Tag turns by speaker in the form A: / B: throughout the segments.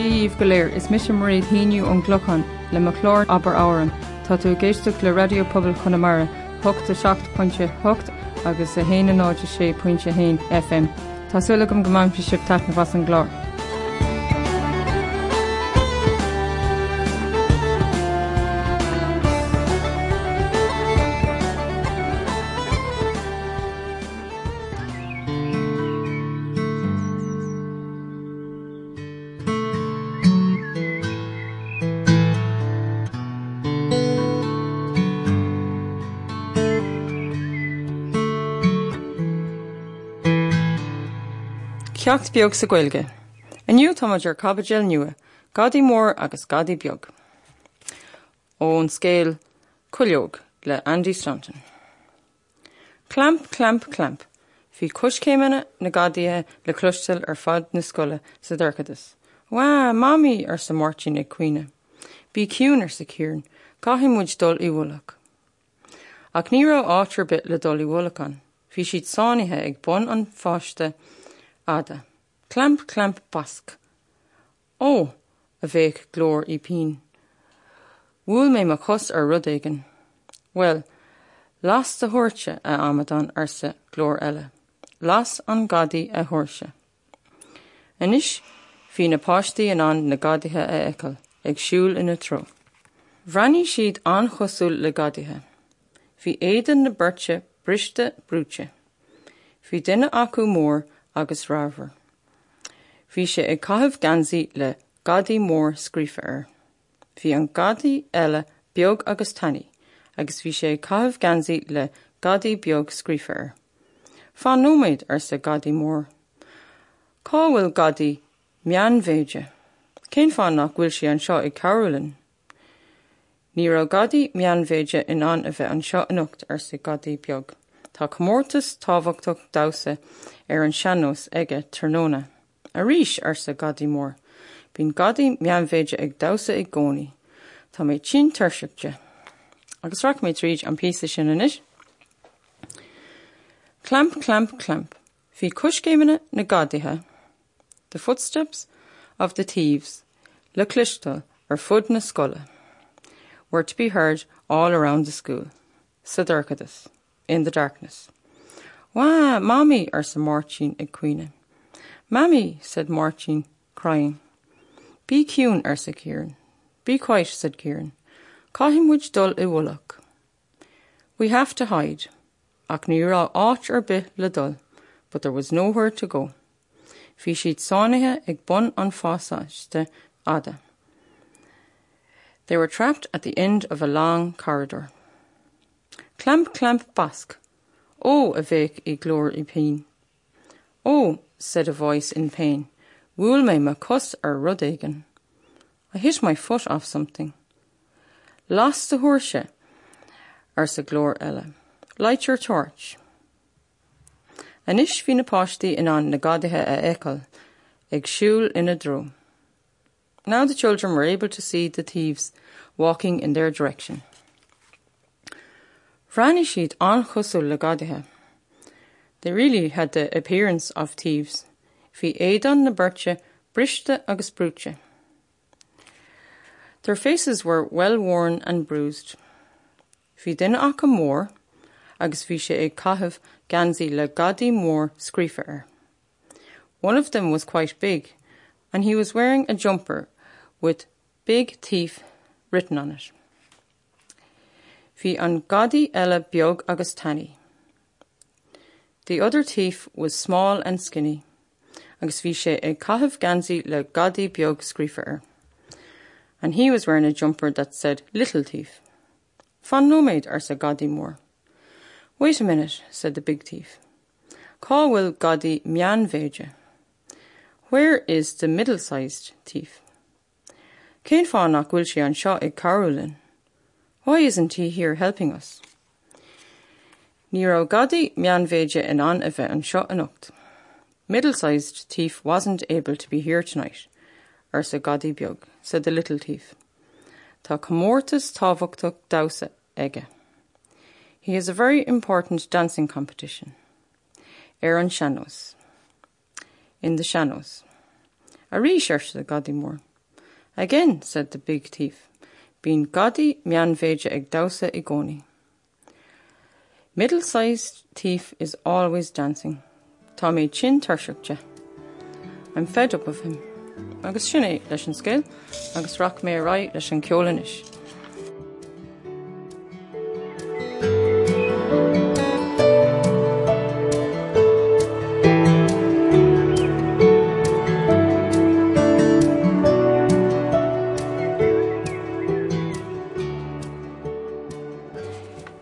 A: Díomh goléir is mis maréad híniu an gglochan le malór aber áan, Tá tú géisteach le radiopobal chunamara, 8 6.8 agus a héana náide sé pointinte hain FM. Tásúla gom gomáim fi sib tena was an glár. Ceacht beag sa ghilge. Aniu toidir cabbaéil nua, gadí mór agus gadí beag. ón scéal chuileog le Andy Stanton. Clamp, clamp, clamp. Bhí cuscéimena na gadaíthe le clustal ar fad na scoile sa dúchadas. Wa, mami ar sa mórtin ag cuioine. Bí ciún ar sa cúrn, caiimimuid dul i bhach. Ach ní ra átar bit le dul i bhlachan, hí siad sáinithe ag bun an fáiste ada. Clamp, clamp, basc. Ó, a bhéh glór i pín. Bhúil mé mar chus ar rud éigen. Well, las de thuirte a amadan ar sa glór eile. Las an gadaí a thuirse. Inis hí na páistí an an na gadaithe a eiceil ag siúil ina tro. Bhranní siad an chosúil le gadaithe. Bhí éan na birte briste brúte. Bhí duine acu mór agus ráhar. Bhí sé ag caihamh gansaí le gadaí mór scrífa ar. Bhí an gadaí eile beag agus tanní, agus bhí sé caihamh gansaí le gadaí beag scrífa ar. Fá nóméid ar sa gadaí mór. Cá bhfuil gadaí meanmhéide. Cén fá nach bhfuil sé an seo ag Carolyn. Ní ra gadaí meanmhéide in an a bheith an seo anocht ar sa gadaí beag. Tá commórtas táhachtach dasa ar an seannos aige tróna. A ríis ar sa gadí mór, Bhín gadí meanmhéide ag dasa ag gcónaí, Tá méid sin tuirseachte. Agus ra méid tríd an pí sin inis? Clamp, clamp, clamp. Bhí cuscéimena na gadaithe. The footsteps of the thieves, le clistal ar er fud na scola, were to be heard all around the school. Sadurcadas, in the darkness. Wah, mommy, ar sa Martin ag cuioine. Mammy, said Martin, crying. Be cún ar sa Kieran. Be quiet, said Kieran. Call him which dull i wulloch. We have to hide. Ach ní rá áit ar bit le dul, but there was nowhere to go. Bhí siad sáinithe ag bun an fásáiste ada. They were trapped at the end of a long corridor. Clamp, clamp, basc. Oh, a bheith i glór i pein. Oh, said a voice in pain. Wool me ma cuss ar rud aigen. I hit my foot off something. Lost the horse, ar sa glór. Light your torch. Anis hí na páistí in an na a ecal, ag siúil ina dro. Now the children were able to see the thieves walking in their direction. Franny siad an chusú le. They really had the appearance of thieves. Bhí édan na birte briste agus brúte. Their faces were well worn and bruised. Bhí duine acha mór, agus bhí sé ag caitheh gansaí le gadí mór scrífa ar. One of them was quite big, and he was wearing a jumper with big thief written on it. Bhí an gadí eile beag agus tanny. The other thief was small and skinny, agus bhí sé ag gansaí le gadí beag scrífa. And he was wearing a jumper that said Little Thief. Fan nóméid ar sa gadí mór. Wait a minute, said the big thief. Cá bhfuil gadí meanmhéide. Where is the middle-sized thief? Céin fá nach bhfuil sé an seo ag Carolyn. Why isn't he here helping us? Ní ó gadaí meanmhéide in an a bheith an seo anocht. Middle-sized thief wasn't able to be here tonight, ar sa gadí beag, said the little thief. Tá commórtas táhachtach dasa aige. He has a very important dancing competition. Ar an Shanos. In the Shanos. A rí seir sa gadí mór. Again, said the big thief, Bín gadi meanvéide ag dausa igoni. Middle-sized thief is always dancing. Tommy chin tuirseachte. I'm fed up of him. Agus sinné leis an scéil, agus rock mé ra leis an ceolanis.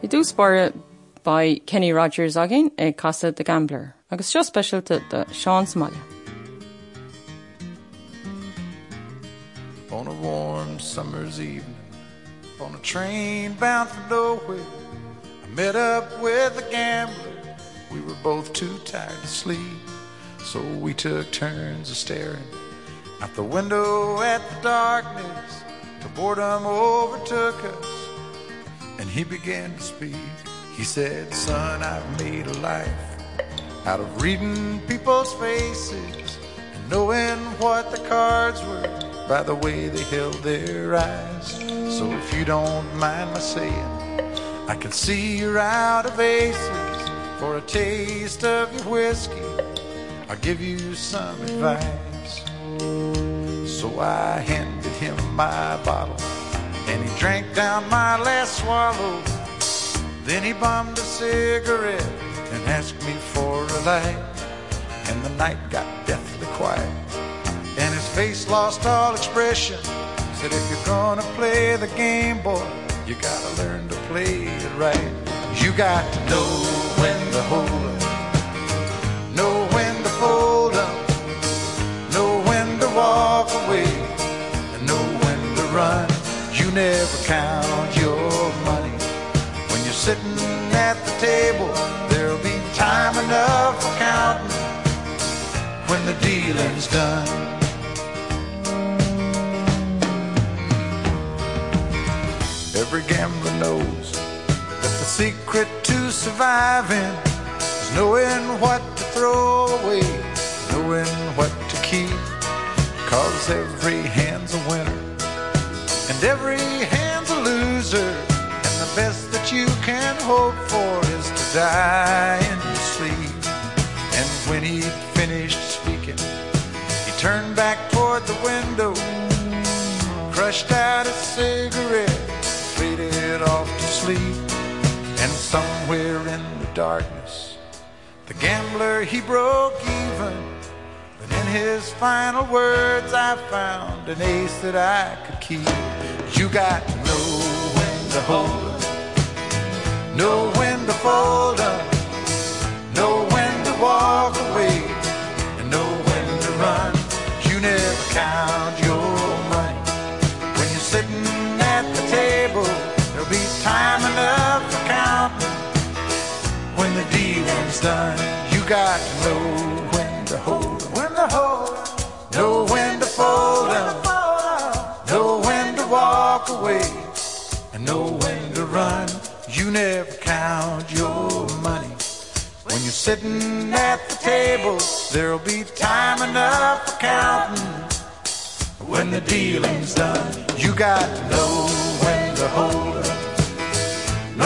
A: I dúspáire by Kenny Rogers agin ag Casa the Gambler, agus seo specialte de Sean Somalia.
B: On a warm summer's evening, on a train bound for nowhere, I met up with a gambler. We were both too tired to sleep, so we took turns of staring out the window at the darkness. Till boredom overtook us, and he began to speak. He said, Son, I've made a life out of reading people's faces and knowing what the cards were by the way they held their eyes. So if you don't mind my saying, I can see you're out of aces for a taste of your whiskey. I'll give you some advice. So I handed him my bottle and he drank down my last swallow. Then he bummed a cigarette and asked me for a light. And the night got deathly quiet. And his face lost all expression. Said, if you're gonna play the game, boy, you gotta learn to play it right. You got to know when to hold up, know when to fold up, know when to walk away, and know when to run. You never count dealing's done. Every gambler knows that the secret to surviving is knowing what to throw away, knowing what to keep. Cause every hand's a winner and every hand's a loser. And the best that you can hope for is to die in your sleep. And when he'd finished speaking, he turned back toward the window, crushed out a cigarette, faded off to sleep. And somewhere in the darkness, the gambler he broke even. But in his final words, I found an ace that I could keep. You got know when to hold up, know when to fold up, know when to walk away, and run. You never count your money when you're sitting at the table. There'll be time enough for counting when the dealing's done. You got to know when to hold when to hold know when to fold up, know when to walk away, and know when to run. You never count your money when you're sitting at the table. There'll be time enough for counting when the dealing's done. You got to know when to hold up,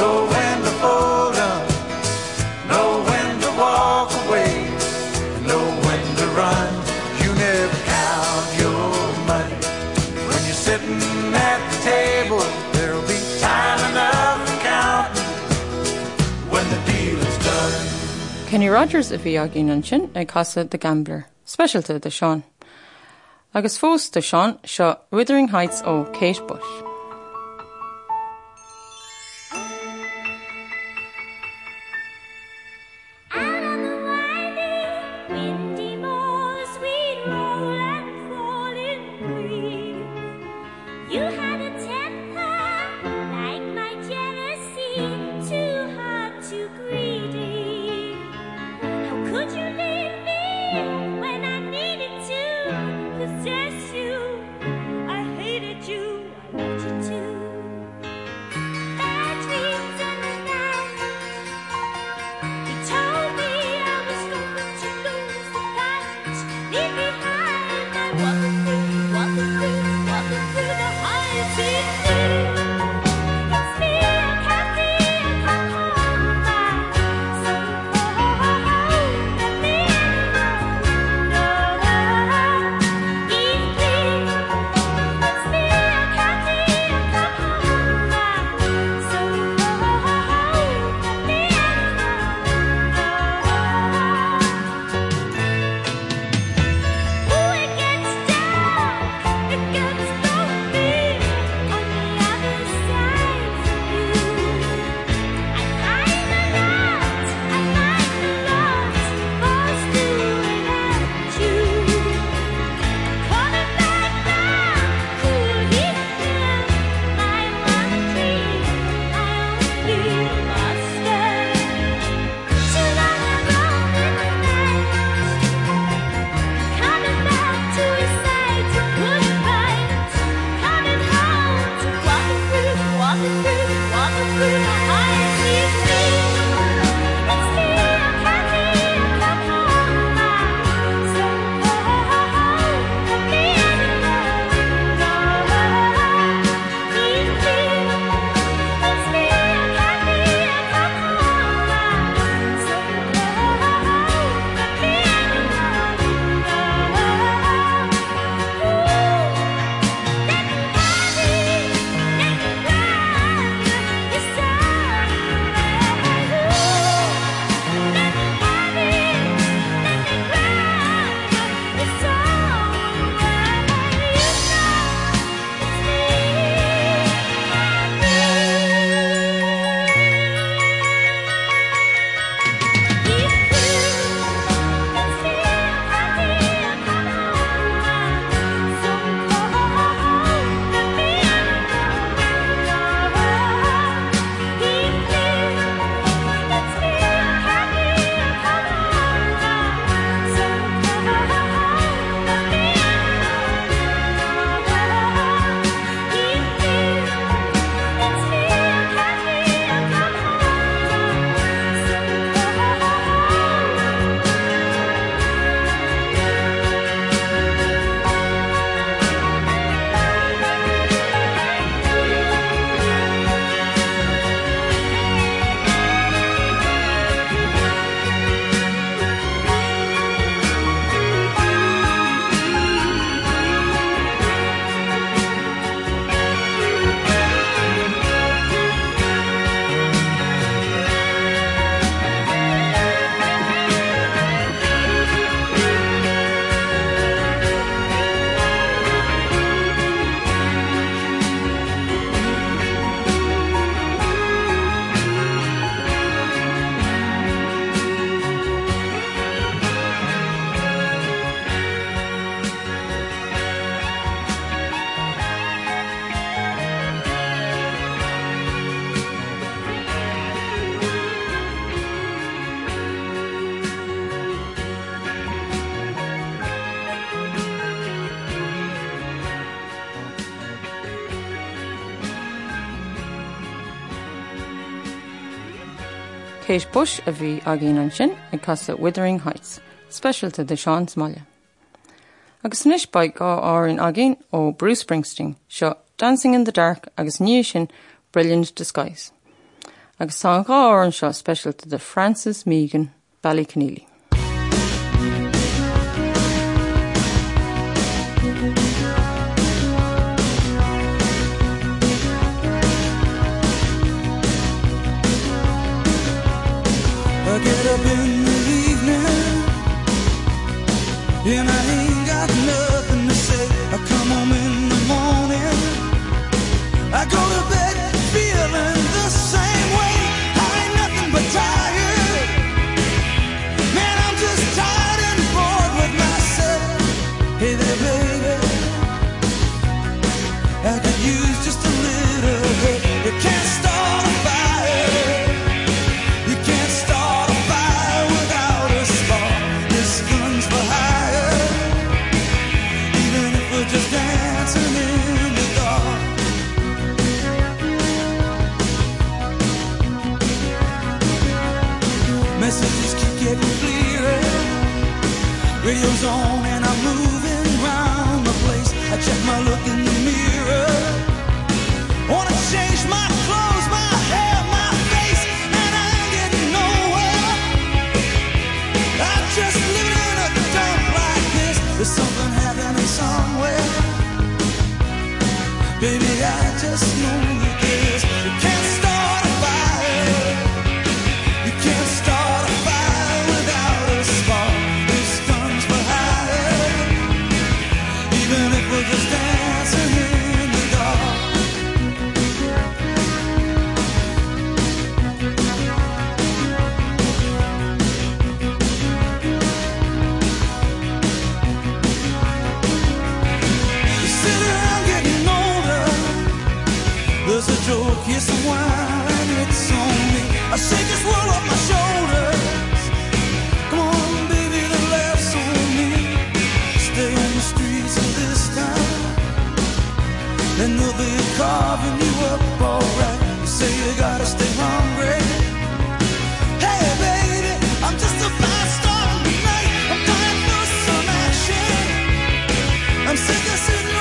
A: Kenny Rogers a bhí agin an ag Casa the Gambler, specialte de Sean. Agus fós de Sean seo Wuthering Heights ó Kate Bush. Kate Bush a bhí a ggéan sin ag casa Wuthering Heights, specialta de Seán Smaile. Agus níis baid gá áin agén ó Bruce Springsteen seo Dancing in the Dark agus níos sin Brilliant Disguise. agus tá gá an seo specialta de Francis Megan
C: Ballycanílí. in a I'm sick of sitting.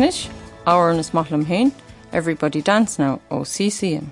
A: Snish, own is Ismatlam Hain, Everybody Dance Now,
D: OCCM.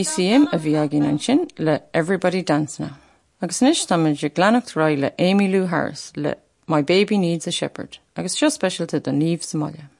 D: DCM a
A: bhí agin an sin le Everybody Dancena. Agus níos táid de gleannacht rá le Emmylou Harris le My Baby Needs a Shepherd, agus seo specialte
E: the níomh Somália.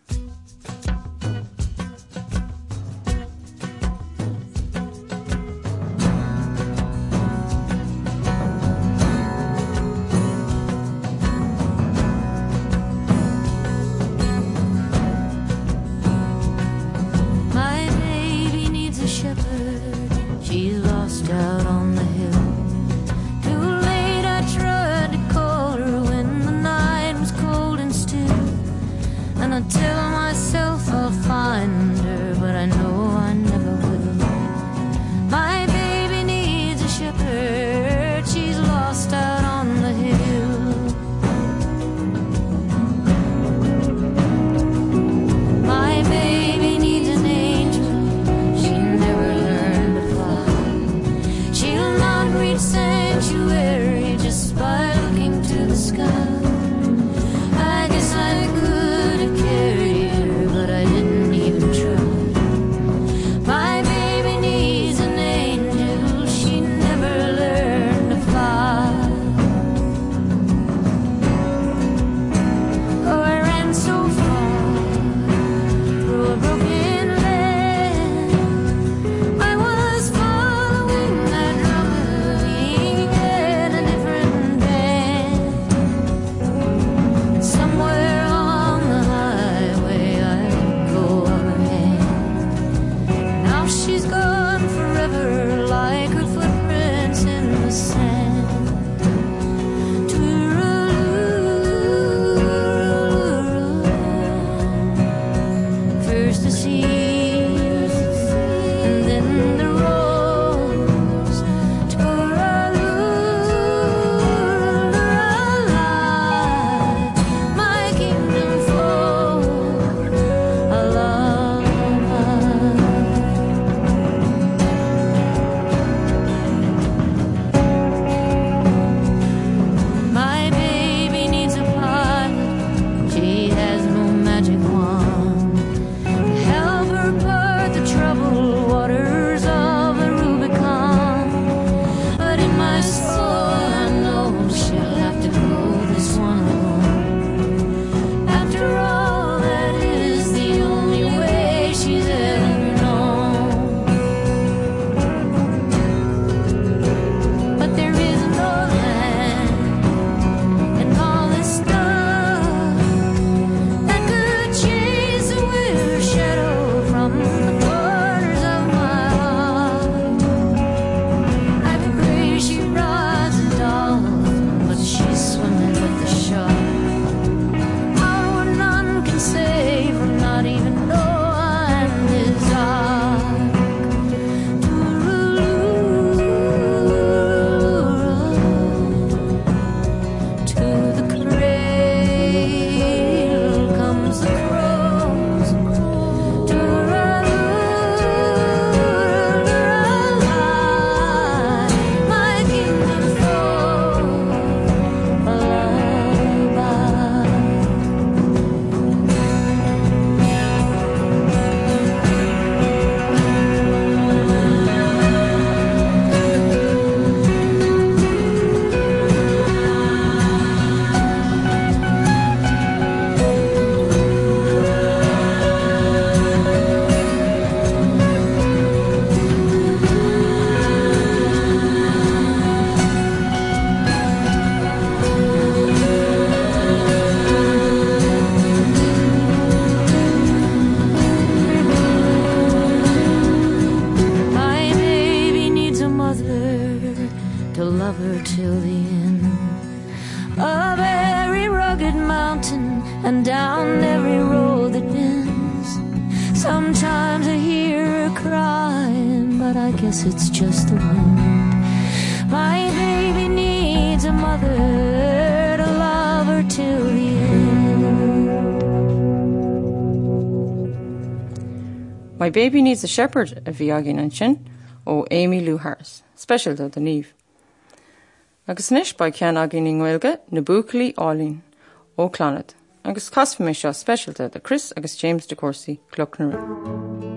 E: My baby needs a
F: shepherd a bhí agin an sin ó Emmylou Harris, special do den níomh. Agus níis ba cean agin inhilge na buclaí álín ó Clannad, agus casfa mé seo specialte a Chris agus James de Corsaí Clocknarú.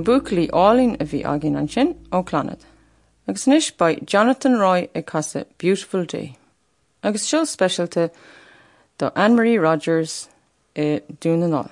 E: na
F: bucalí álín a bhí agin an sin óláad. agus níis ba Jonathan Roy ag casa Beautiful Day. agus seo specialte do Anne Marie Rogers i
G: dúnaá.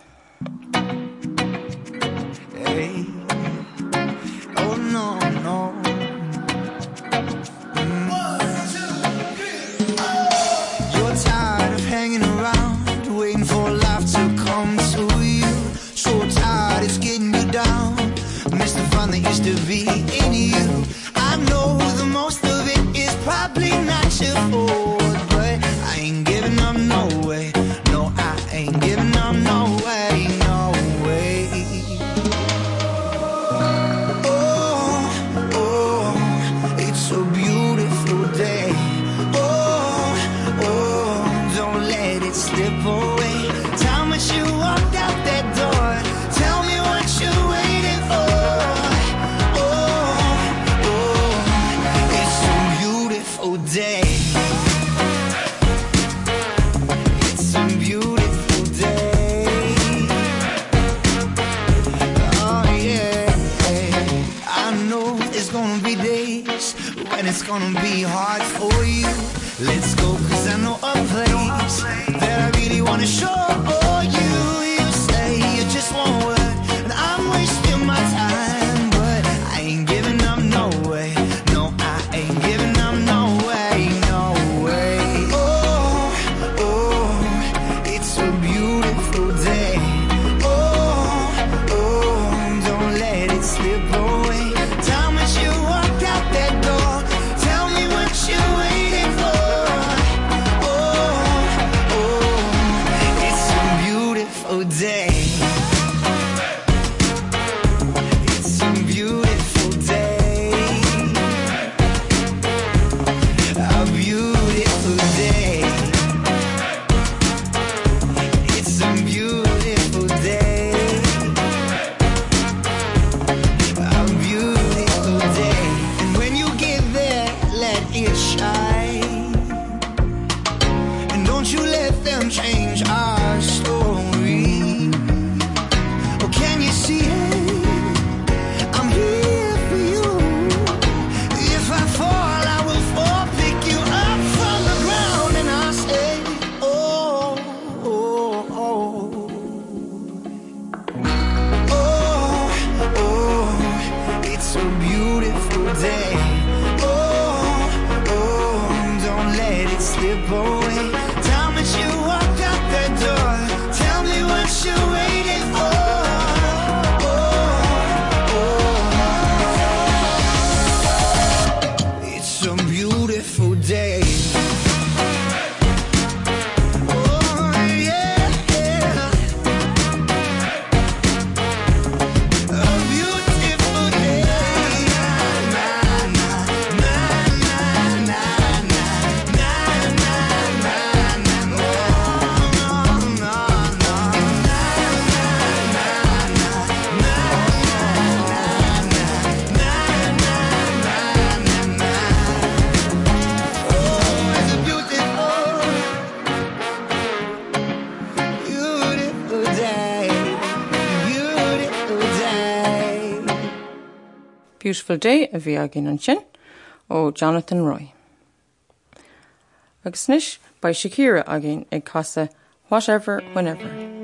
G: Beautiful Day a bhí a
A: gin an sin ó Jonathan Roy. Agus snis ba sicíre a gin ag casa whatever whenever.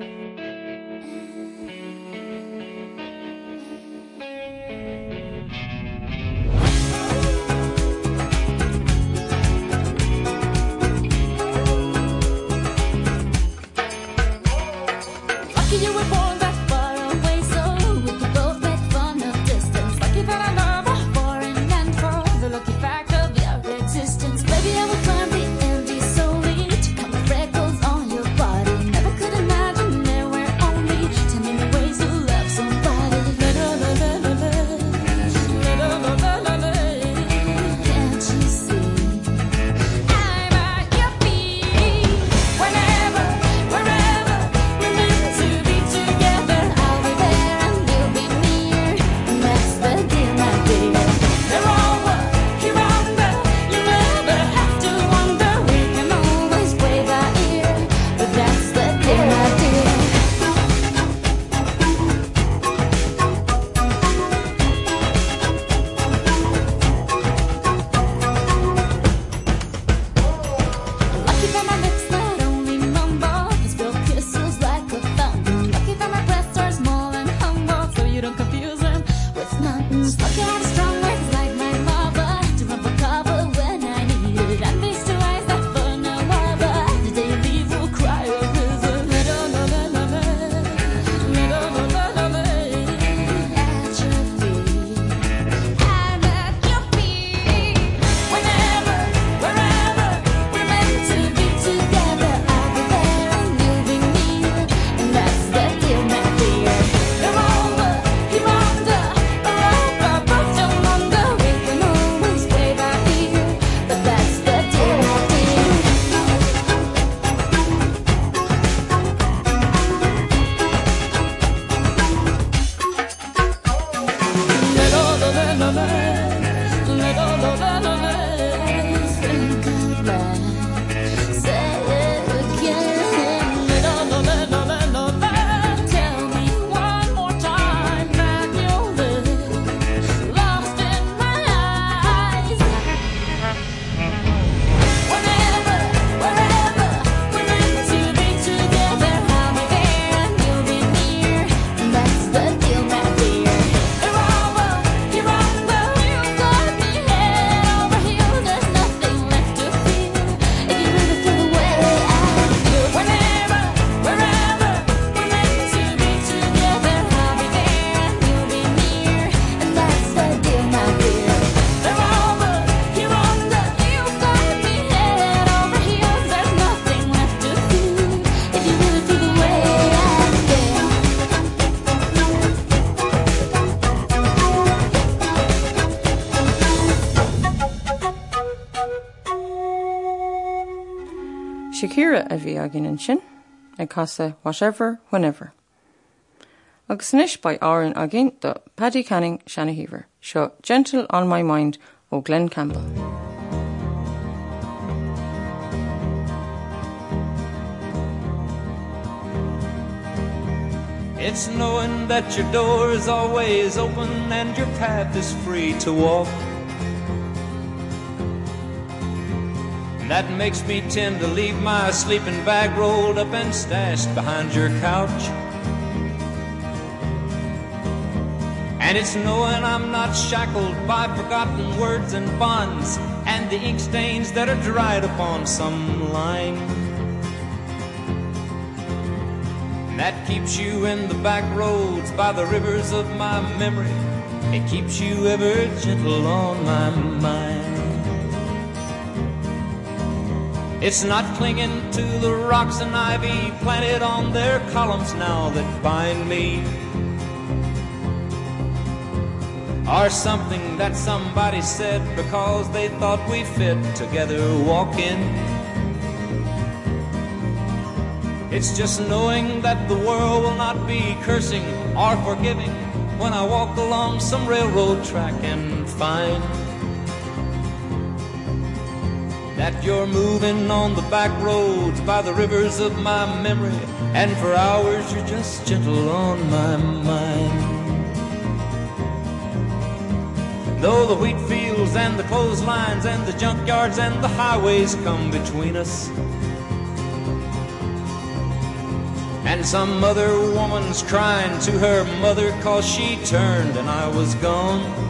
A: Shakira a bhí agin an sin, ag casa whatever, whenever. Agus níis ba áan agin do Paddy Canning Shanaheaver, seo Gentle on My Mind ó Glen Campbell.
H: It's knowing that your door is always open and your path is free to walk. That makes me tend to leave my sleeping bag rolled up and stashed behind your couch. And it's knowing I'm not shackled by forgotten words and bonds and the ink stains that are dried upon some line. And that keeps you in the back roads by the rivers of my memory. It keeps you ever gentle on my mind. It's not clinging to the rocks and ivy planted on their columns now that bind me. Or something that somebody said because they thought we fit together walking. It's just knowing that the world will not be cursing or forgiving when I walk along some railroad track and find that you're moving on the back roads by the rivers of my memory, and for hours you're just gentle on my mind. Though the wheat fields and the clotheslines and the junkyards and the highways come between us. And some other woman's crying to her mother cause she turned and I was gone.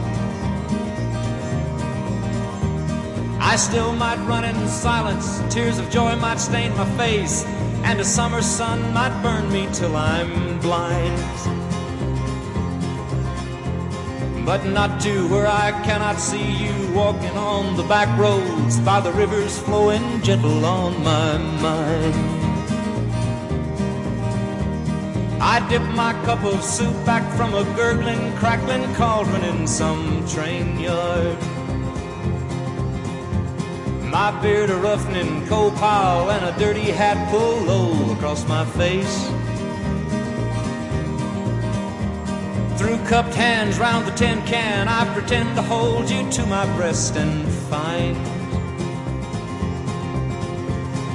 H: I still might run in silence, tears of joy might stain my face, and a summer sun might burn me till I'm blind. But not to where I cannot see you walking on the back roads by the rivers flowing gentle on my mind. I dip my cup of soup back from a gurgling, crackling cauldron in some train yard. My beard a roughening coal pile and a dirty hat pulled low across my face. Through cupped hands round the tin can, I pretend to hold you to my breast and find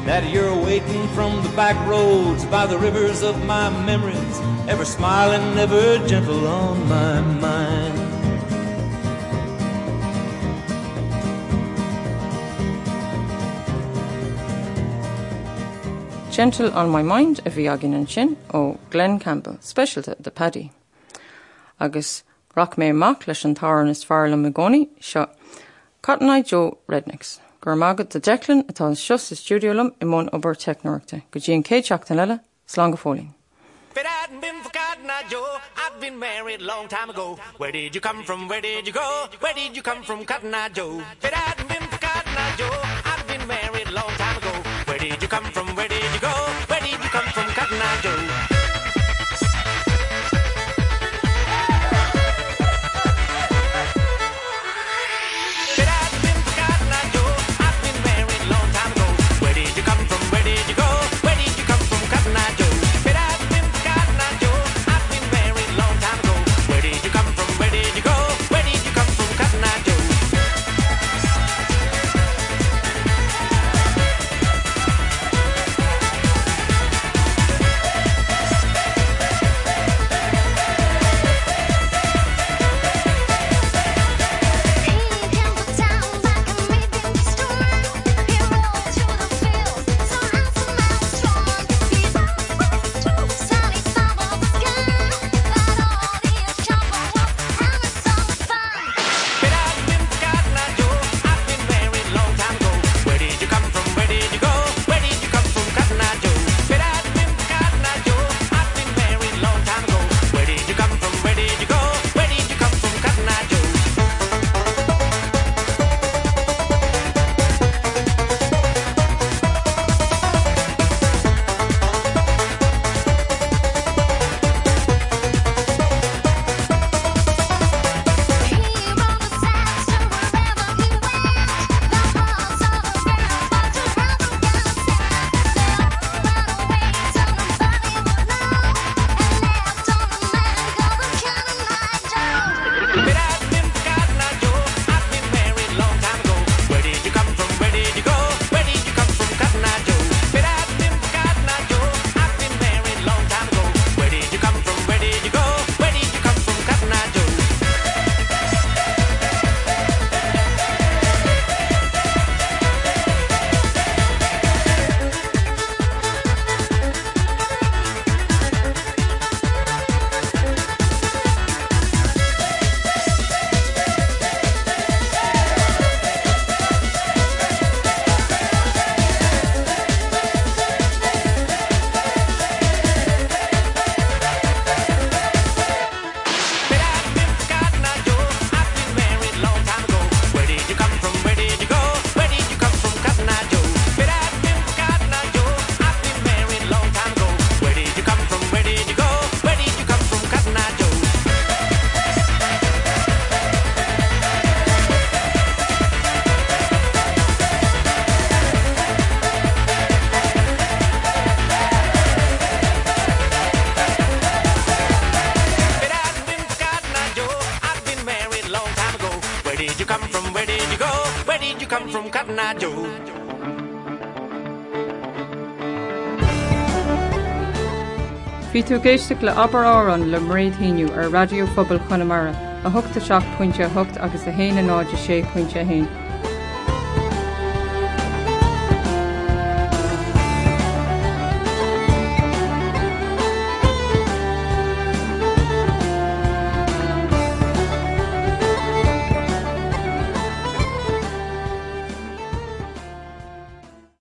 H: that you're waiting from the back roads by the rivers of my memories, ever smiling, ever gentle on my mind.
A: Gentle on My Mind a bhí agin an sin ó Glen Campbell, specialta de Paddy. Agus rock mé amach leis an táran is fearla me gcónaí seo Eye Joe Rednex. Gur mágad de Declan atá sios sa stúdiolum i món obair technoachta, go dtí an céteachta leile slán go fóling.
I: If it hadn't been for Cotton Eye uh, Joe, I'd been married a long time ago. Where did you come from? Where did you go? Where did you come from, Cotton Eye Joe? If it hadn't been for Cotton Eye uh, Joe, I'd been married a long time ago. Where did you come from?
A: Géisteach le aber árán le mréadthíú ar radiophobal Conamara a thugta seach pointinte thucht agus a héana náide sé pointinte héin